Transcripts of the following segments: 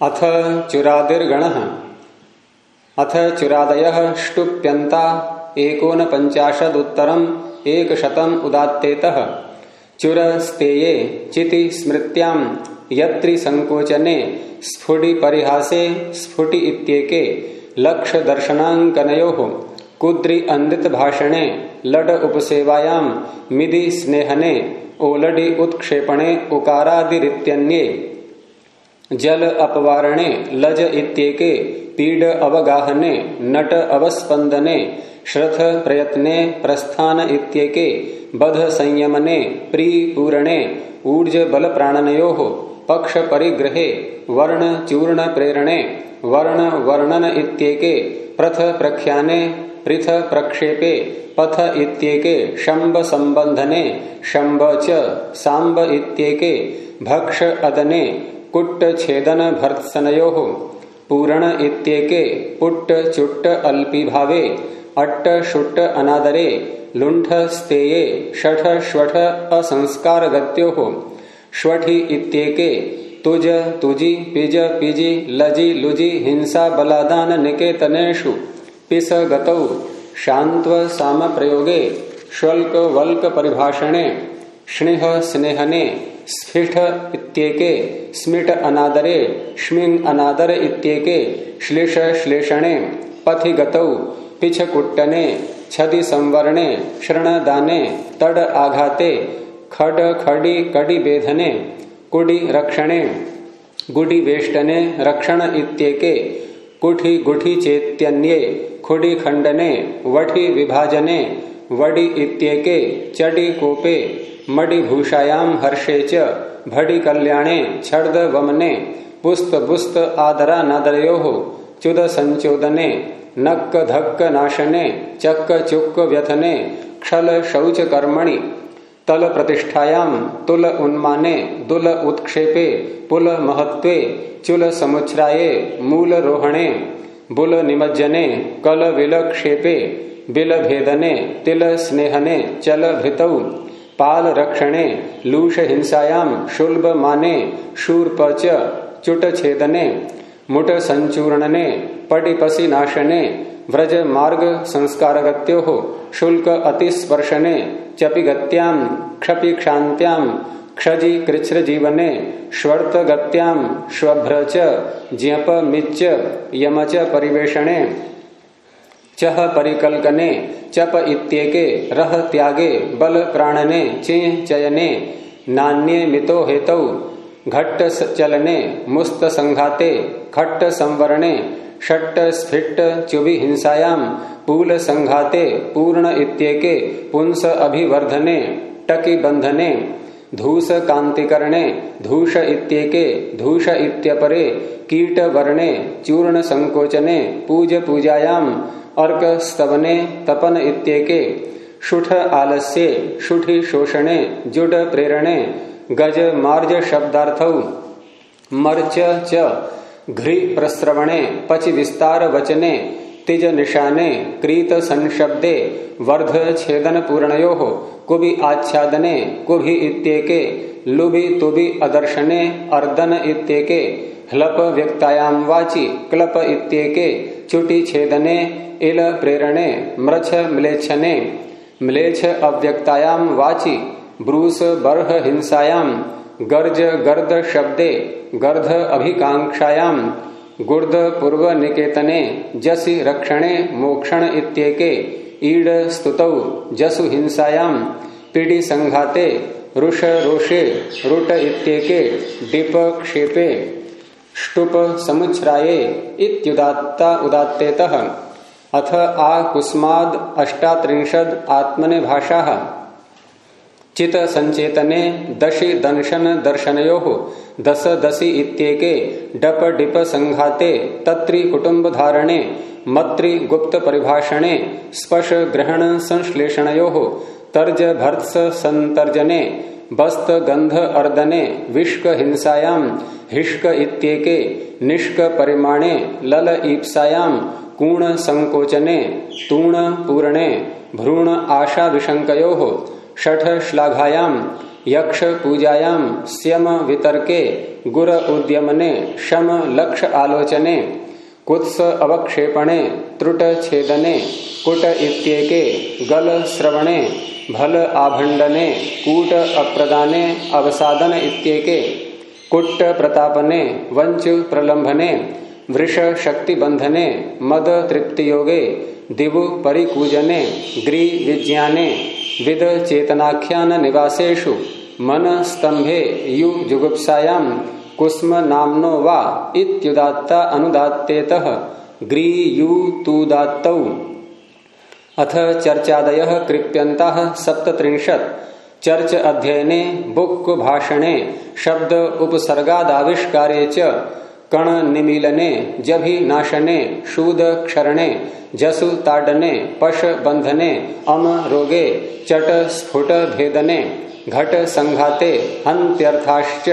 अथ चुरादिर्गण। अथ चुरादय ष्टुप्यंता एकोन पंचाशदुत्तरम एक शतम उदात्तेत। चिति स्मृत्याम यत्रि संकोचने स्फुटि परिहासे स्फुटि इत्येके दर्शनांकनयो कुद्रि अंदित भाषणे लड उपसेवायाम मिदि स्नेहने ओलडि उत्क्षेपणे उकारादिरित्यन्ये जल अपवारणे, लज इत्येके, पीड अवगाहने, नट अवस्पंदने, श्रथ प्रयत्ने, प्रस्थान इत्येके, बध संयमने प्रीपूरणे ऊर्ज बल प्राणनयो, पक्ष परिग्रहे, वर्ण चूर्ण प्रेरणे, वर्ण वर्णन इत्येके, प्रथ प्रख्याने, पृथ प्रक्षेपे, पथ इत्येके, शंब संबंधने, शंब च, सांब इत्येके, भक्ष अदने कुट्ट छेदन भर्त्सनयो पूरण इत्येके पुट्ट चुट्ट अल्पी भावे अट्ट शुट्ट अनादरे लुंठ स्तेये षठ श्वठ असंस्कार गत्यो श्वठि इत्येके तुज, तुजी, पिज, पिजी, लजी, लुजी, हिंसा, बलादान, निकेतनेषु पिस गतौ शांत्व साम प्रयोगे श्वल्क, वल्क परिभाषणे, स्नेह, स्नेहने स्फिठ इत्येके, स्मिट अनादरे, श्मिंग अनादर इत्येके, श्लेष श्लेषणे पथि गतौ पिछ कुट्टने छदि संवरणे, शरणदाने, तड आघाते, खड खड़ी कड़ी बेधने कुडी रक्षणे, गुडी वेष्टने, रक्षण इत्येके, कुठी गुठी चेत्यन्ये, खुडी खंडने वठी विभाजने, वडी इत्येके, चडी कोपे मडि भूषायाम हर्षे च भडि कल्याणे छर्द वमने पुस्त बुस्त आदरा नादरयो चुद संचोदने नक्क धक्क नाशने चक्क चुक्क व्यथने क्षल शौच कर्मणि तल प्रतिष्ठायाम तुल उन्माने, दुल उत्क्षेपे, पुल महत्वे चुल समुच्छ्राये मूल रोहणे बुल निमज्जने कल विलक्षेपे बिल भेदने तिल स्नेहने चल भितौ पाल रक्षणे लूष हिंसायाम शुल्ब माने शूरपच चुट छेदने मुट संचूर्णने पटिपसी नाशने व्रज मार्ग संस्कारगत्यो शुल्क अतिस्पर्शने चपि गत्याम क्षपि क्षांत्याम क्षजि कृच्छ्र जीवने श्वर्त गत्याम श्वभ्र च ज्ञप यमच परिवेशणे चह परिकल्कने, चप इत्येके, रह त्यागे, बल प्राणने, चिह चयने, नान्ये मितो हेतौ, घट्ट चलने, मुस्त संघाते, खट्ट संवरणे, षट्ट स्फिट्ट चुबि हिंसायाम, पूल संघाते, पूर्ण इत्येके, पुंस अभिवर्धने टकी बंधने धूस कांतिकरणे, धूष इत्येके, धूष इत्यपरे कीट वर्णे चूर्ण संकोचने, पूज पूजायाम, अर्क स्तवने, तपन इत्येके, शुठ आलस्ये, शुठि शोषणे जुड प्रेरणे, गज मार्ज शब्दार्थ, मर्च च घ्री प्रस्रवणे पच विस्तार वचने तिज निशाने, क्रीत संशब्दे, वर्ध छेदन पूर्णयो, कुबि आच्छादने, कुभि इत्येके, लुभि तुभि अदर्शने, अर्दन इत्येके, ह्लप व्यक्तायाम वाचि, क्लप इत्येके, चुटि छेदने, इल प्रेरणे, मृछ म्लेच्छने, म्लेच्छ अव्यक्तायाम वाचि, ब्रूस बर्ह हिंसायाम गर्ज गर्द शब्दे, गर्ध अभिकांक्षायाम गुर्द पूर्व निकेतने जसि रक्षणे मोक्षण इत्येके ईड स्तुतौ जसु हिंसायाम पीड़ी संघाते रुष रोषे रुट इत्येके डिप क्षेपे ष्टुप समुच्छ्राये इत्युदात्ता उदात्तेतः अथ आ कुस्माद अष्टात्रिंशद आत्मने भाषा चित संचेतने दशि दंशन दर्शनयो दस दशि इत्येके डप डिप संघाते तत्रि कुटुंब धारणे, मत्रि गुप्त परिभाषणे स्पश ग्रहण संश्लेषणयो, तर्ज भर्त्स संतर्जने, बस्त गंध अर्दने, विष्क हिंसायाम हिष्क इत्येके निष्क परिमाणे, लल ईप्सायाम कूण संकोचने, तूण पूर्णे, भ्रूण आशा विशंको षठ श्लाघायाम यक्ष पूजायाम स्यम वितर्के गुर उद्यमने शम लक्ष्य आलोचने कुत्स अवक्षेपणे त्रुट छेदने कुट इत्येके गल श्रवणे भल आभंडने कूट अप्रदाने अवसादन इत्येके कुट्ट प्रतापने वंच प्रलंभने वृष शक्ति बंधने मद तृप्ति योगे दिवु परिकूजने ग्री विज्ञाने विद चेतनाख्यान निवासेषु मन स्तंभे यु जुगुप्सायाम कुस्म नामनो वा इत्युदात्ता अनुदात्तेतः ग्रीयूतुदात्तौ। अथ चर्चादय कृप्यंता सप्तत्रिंशत्। चर्च अध्ययने, बुक् भाषणे, शब्द उपसर्गादाविष्कारे च कण निमीलने, जभि नाशने, शूद क्षरणे, जसु ताडने, पश बंधने, अम रोगे, चट स्फुट भेदने, घट संघाते हंत्यर्थाश्च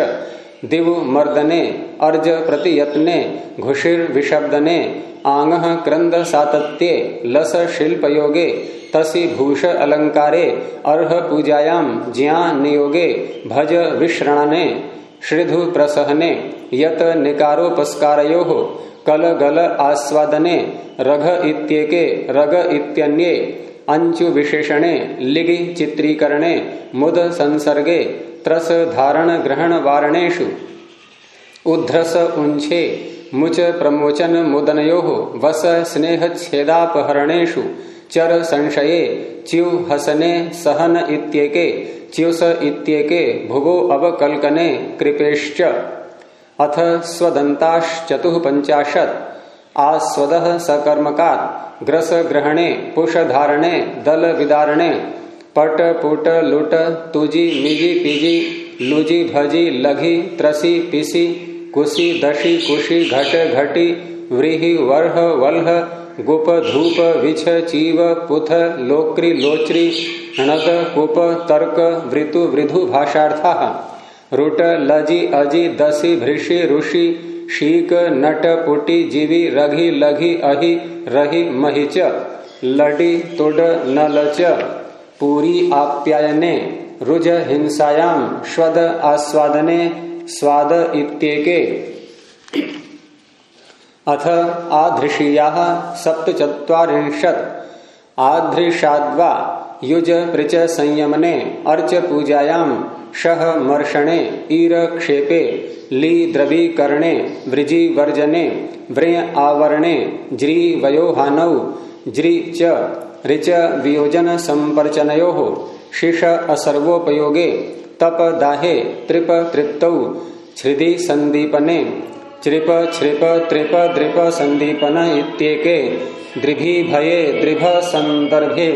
दिव मर्दने, अर्ज़ प्रतियत्ने, घुषिर विशब्दने आंग क्रंद सातत्ये, लस शिल्प योगे तसी भूष अलंकारे अर्ह पूजायाम ज्ञा नियोगे, भज विश्रणने, श्रीधु प्रसहने यत निकारोपस्कारयो कल गल आस्वादने, रघ इत्येके, रग इत्यन्ये, अंचु विशेषणे, लिगि चित्रीकरणे, मुद संसर्गे, त्रस धारण ग्रहण वारणेशु उध्रस उंछे, मुच प्रमोचन मुदनयो, वस स्नेह छेदापहरणेशु चर संशये च्यु हसने, सहन इत्येके च्युस इत्येके भुगो अवकल्कने, कृपेश्च। अथ स्वदंताश्चतुः पंचाशत् आस्वद सकर्मकात्। ग्रस ग्रहणे पुष धारणे दल विदारणे पट, पुट, लुट, तुजी, मिजी, पिजी, लुजी, भजी, लघी, त्रसी, पिसी कुशी दशी कुशी घट, घटी, व्रीहि, वर्ह, वल्ह, गुप, धूप, विछ, चीव, पुथ, लोक्री, लोच्री, णद, कुप, तर्क, वृतु, वृधु भाषार्था। रुट लजी अजी दसी भृषि ऋषि शीक नट पुटी जीवी रघि लघि अहि रही महिच लडी तुड नलच पूरी आप्यायने रुज हिंसायाम स्वद आस्वादने स्वाद इत्येके। अथ आधृषीया सप्तचत्वारिंशत्। आधृषाद्वा युज प्रच संयमने, अर्च पूजायाम शह मर्षणे, ईर क्षेपे, ली द्रवीकरणे, वृजि वर्जने व्रय आवरणे, ज्री वयोहानौ, ज्री च ऋच वियोजन संपर्चनयो, शिष असर्वोपयोगे, तप दाहे त्रिप तृप्तौ, छृदि संदीपने, चृप छृप त्रिप द्रिप संदीपन इत्येके भये द्रिभ संदर्भे।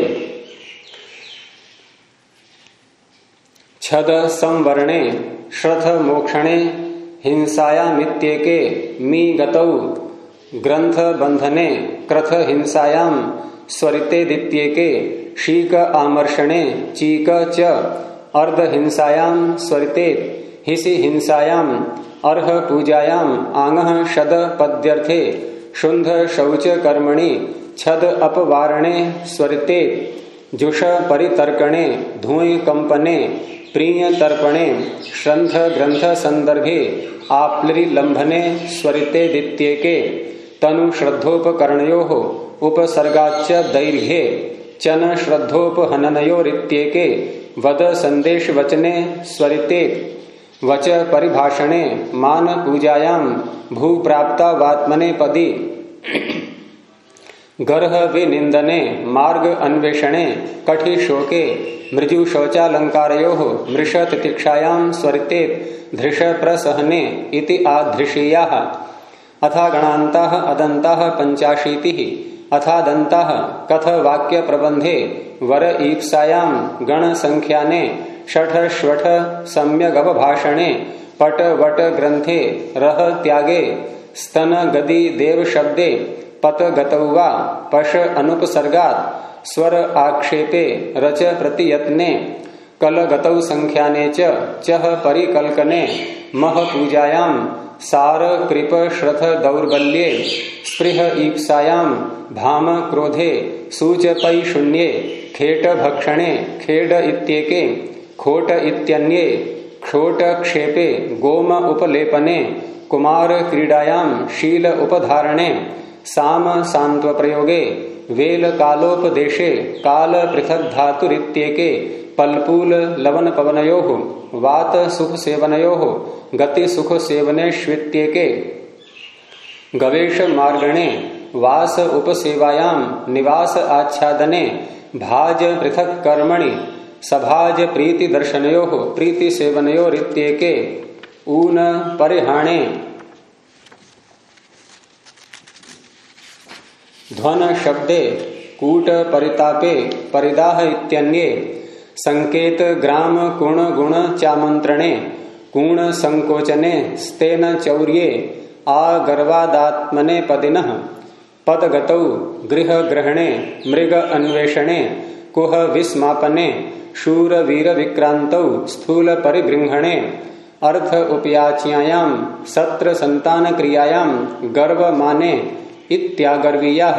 छद संवरणे श्रथ मोक्षणे हिंसायामित्येके मी गतौ ग्रंथ बंधने क्रथ हिंसायाम स्वरिते दित्येके शीक आमर्षणे चीक च अर्ध हिंसायाम स्वरिते हिसि हिंसायाम अर्ह पूजायाम आंग शद पद्यर्थे शुंध शौच कर्मणि छद अपवारणे स्वरिते जुष परितर्कणे धूय कंपने, प्रिय तर्पणे, श्रंथ ग्रंथ संदर्भे आप्लि लंभने स्वरिते दित्येके, तनु श्रद्धोपकरणयो उपसर्गाच दैर्घ्ये, चन श्रद्धोपहननयोरित्येके, वद संदेश वचने स्वरिते, वच परिभाषणे मान पूजायाम भू प्राप्ता वात्मने पदी। गर्ह विनिंदने, मार्ग अन्वेषणे, कठि शोके, मृजु शौचालंकारो मृष तितिक्षायाम स्वरिते धृष प्रसहने आधृषीया। अथा गणाता अदंता पंचाशीति अथादंता कथ वाक्य प्रबंधे वर ईप्सायाम गण संख्याने षठ श्वठ सम्यक भाषणे पट वट ग्रंथे रह त्यागे, स्तन गदी देव शब्दे पत गतौवा पश अनुपसर्गात, स्वर आक्षेपे, रच प्रतियत्ने कल गतौ संख्याने चह परिकल्कने, मह पूजायाम सार कृप श्रथ दौर्बल्ये, स्पृह ईप्सायाम भाम क्रोधे, सूच पै शून्ये, खेट भक्षणे, खेड इत्येके, खोट इत्यन्ये, क्षोट क्षेपे, गोम उपलेपने, कुमार क्रीडायाम शील उपधारणे साम सांत्व प्रयोगे वेल कालोपदेशे, काल पृथक धातुरित्येके, पलपूल लवन पवनयो वात सुख सेवनयो गति सुख सेवने श्वित्येके गवेश मार्गणे, वास उपसेवायाम निवास आच्छादने, भाज पृथक कर्मणि, सभाज प्रीति दर्शनयो प्रीति सेवनयो ऊन परिहाणे। ध्वन शब्दे, कूट परितापे, परिदाह इत्यन्ये, संकेत ग्राम कुण गुण चामंत्रणे कुण संकोचने, स्तेन चौर्ये आगर्वादात्मने पदिन, पदगतौ गृह ग्रहणे, मृग अन्वेषणे, कुह विस्मापने, शूर वीर विक्रांत स्थूल परिगृहणे अर्थ उपयाच्यायाम सत्र संतान क्रियायाम गर्व माने इत्यागर्वीया।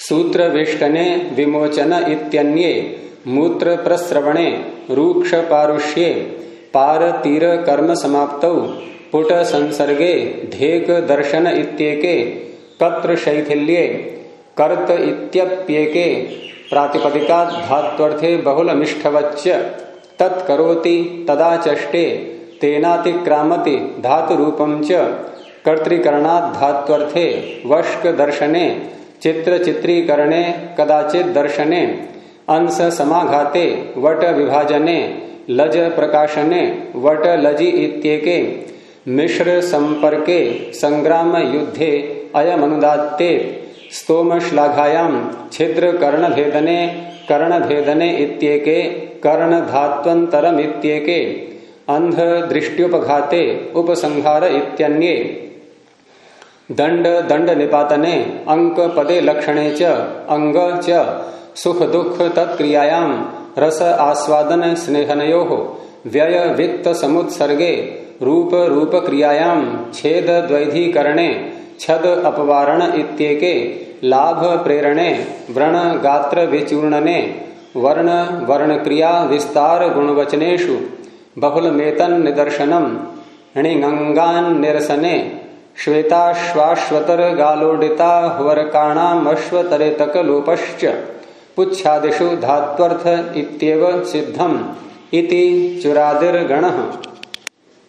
सूत्र वेष्टने विमोचन इत्यन्ये मूत्र प्रस्रवणे रूक्ष पारुष्ये पार तीर कर्म समाप्तौ पुट संसर्गे ढेक दर्शन इत्येके कत्र शैथिल्ये कर्त इत्यप्येके प्रातिपदिका धात्वर्थे बहुलमिष्ठवच्च तत्करोति तदा चष्टे तेनातिक्रामति धातुरूपं च। कर्तृकरणात् धात्वर्थे वष्क दर्शने, चित्र चित्रीकरणे, कदाचित दर्शने, अंश समाघाते, वट विभाजने, लज प्रकाशने, वट लजी इत्येके, मिश्र संपर्के, संग्राम युद्धे, अयमनुदात्ते, स्तोम श्लाघायाम छिद्र कर्ण भेदने कर्ण भेदने इत्येके, कर्ण धात्वंतरम इत्येके अंध दृष्टुपघाते उपसंहार इत्यन्ये। दंड दंड निपातने, अंक, पदे, लक्षणे च, अंग च, सुख, दुख, तत्क्रियायाम, रस, आस्वादन, स्नेहनयो, व्यय, वित्त, समुत्सर्गे, रूप रूप क्रियायाम छेद, द्वैधीकरणे, छद, अपवारण इत्येके, लाभ, प्रेरणे, व्रण, गात्र, विचूर्णने, वर्ण वर्ण क्रिया विस्तार, गुणवचनेषु, बहुलमेतन निदर्शनम णिगंगान निरसने श्वेताश्वाश्वतर गालोडिता वरकाणामश्वतरेतक पुच्छादिषु धात्वर्थ इत्येव सिद्धम् इति चुरादिर्गणः।